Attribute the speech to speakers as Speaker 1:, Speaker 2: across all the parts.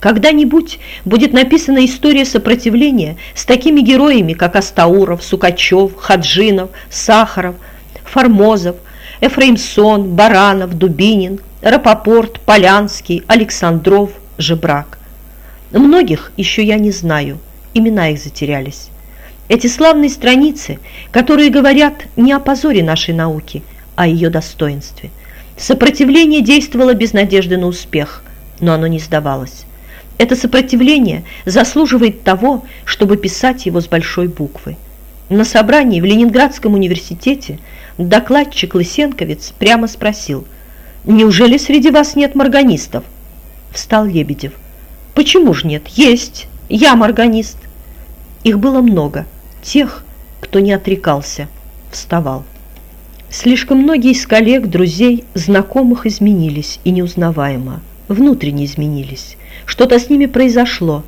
Speaker 1: Когда-нибудь будет написана история сопротивления с такими героями, как Астауров, Сукачев, Хаджинов, Сахаров, Формозов, Эфраимсон, Баранов, Дубинин, Рапопорт, Полянский, Александров, Жебрак. Многих еще я не знаю, имена их затерялись. Эти славные страницы, которые говорят не о позоре нашей науки, а о ее достоинстве. Сопротивление действовало без надежды на успех, но оно не сдавалось. Это сопротивление заслуживает того, чтобы писать его с большой буквы. На собрании в Ленинградском университете докладчик Лысенковец прямо спросил, «Неужели среди вас нет морганистов?» Встал Лебедев. «Почему же нет? Есть! Я морганист!» Их было много, тех, кто не отрекался, вставал. Слишком многие из коллег, друзей, знакомых изменились и неузнаваемо, внутренне изменились. Что-то с ними произошло.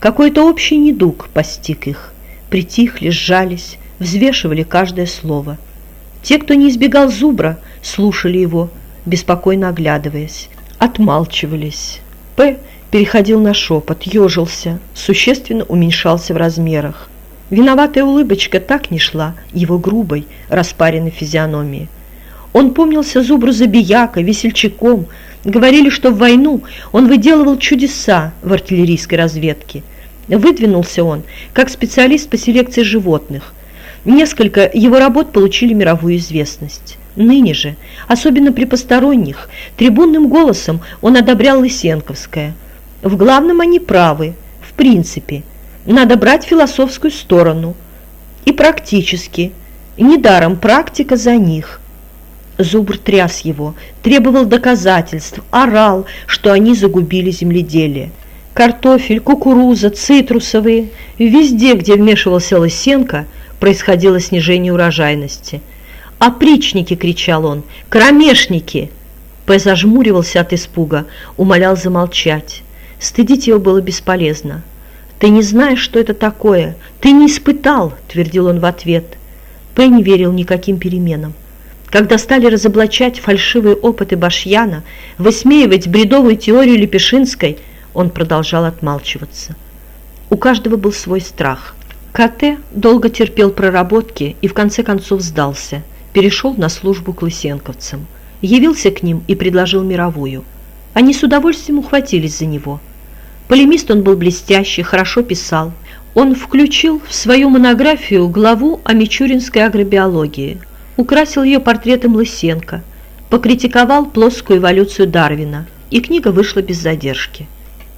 Speaker 1: Какой-то общий недуг постиг их. Притихли, сжались, взвешивали каждое слово. Те, кто не избегал зубра, слушали его, беспокойно оглядываясь. Отмалчивались. П. переходил на шепот, ежился, существенно уменьшался в размерах. Виноватая улыбочка так не шла его грубой, распаренной физиономии. Он помнился зубру забиякой, весельчаком, Говорили, что в войну он выделывал чудеса в артиллерийской разведке. Выдвинулся он как специалист по селекции животных. Несколько его работ получили мировую известность. Ныне же, особенно при посторонних, трибунным голосом он одобрял Лысенковское. В главном они правы, в принципе. Надо брать философскую сторону. И практически. Недаром практика за них – Зубр тряс его, требовал доказательств, орал, что они загубили земледелие. Картофель, кукуруза, цитрусовые – везде, где вмешивался Лысенко, происходило снижение урожайности. «Опричники!» – кричал он. «Кромешники!» П. зажмуривался от испуга, умолял замолчать. Стыдить его было бесполезно. «Ты не знаешь, что это такое! Ты не испытал!» – твердил он в ответ. П. не верил никаким переменам. Когда стали разоблачать фальшивые опыты Башьяна, высмеивать бредовую теорию Лепешинской, он продолжал отмалчиваться. У каждого был свой страх. КТ долго терпел проработки и в конце концов сдался, перешел на службу к лысенковцам. Явился к ним и предложил мировую. Они с удовольствием ухватились за него. Полемист он был блестящий, хорошо писал. Он включил в свою монографию главу о мичуринской агробиологии – украсил ее портретом Лысенко, покритиковал плоскую эволюцию Дарвина, и книга вышла без задержки.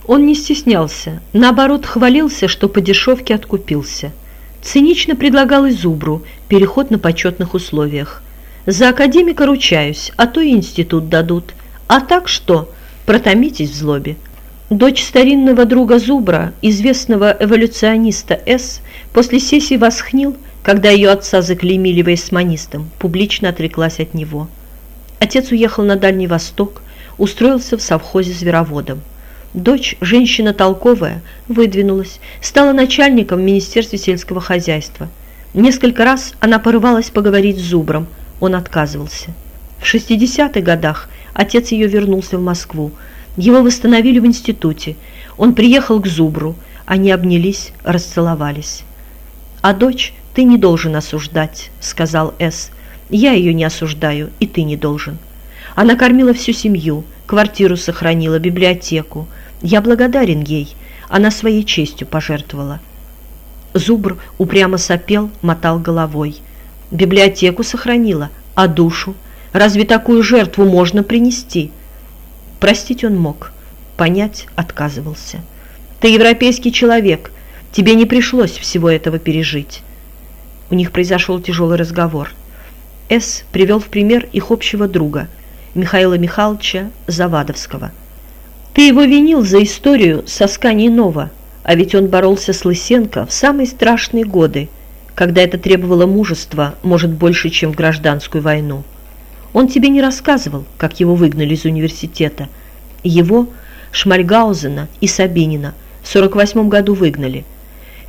Speaker 1: Он не стеснялся, наоборот хвалился, что по дешевке откупился. Цинично предлагал и Зубру переход на почетных условиях. За академика ручаюсь, а то и институт дадут. А так что? Протомитесь в злобе. Дочь старинного друга Зубра, известного эволюциониста С, после сессии восхнил – когда ее отца заклеймили вейсманистом, публично отреклась от него. Отец уехал на Дальний Восток, устроился в совхозе звероводом. Дочь, женщина толковая, выдвинулась, стала начальником в Министерстве сельского хозяйства. Несколько раз она порывалась поговорить с Зубром, он отказывался. В 60-х годах отец ее вернулся в Москву. Его восстановили в институте. Он приехал к Зубру, они обнялись, расцеловались. А дочь «Ты не должен осуждать», — сказал С. «Я ее не осуждаю, и ты не должен». Она кормила всю семью, квартиру сохранила, библиотеку. Я благодарен ей, она своей честью пожертвовала. Зубр упрямо сопел, мотал головой. Библиотеку сохранила, а душу? Разве такую жертву можно принести? Простить он мог, понять отказывался. Ты европейский человек, тебе не пришлось всего этого пережить. У них произошел тяжелый разговор. С. привел в пример их общего друга, Михаила Михайловича Завадовского. «Ты его винил за историю сосканий Нова, а ведь он боролся с Лысенко в самые страшные годы, когда это требовало мужества, может, больше, чем в гражданскую войну. Он тебе не рассказывал, как его выгнали из университета. Его, Шмальгаузена и Сабинина в 48 году выгнали –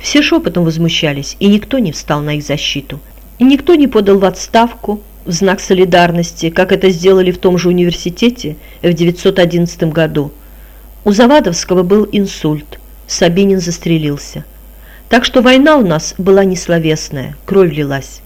Speaker 1: все шепотом возмущались, и никто не встал на их защиту. И никто не подал в отставку в знак солидарности, как это сделали в том же университете в 911 году. У Завадовского был инсульт, Сабинин застрелился. Так что война у нас была несловесная, кровь лилась.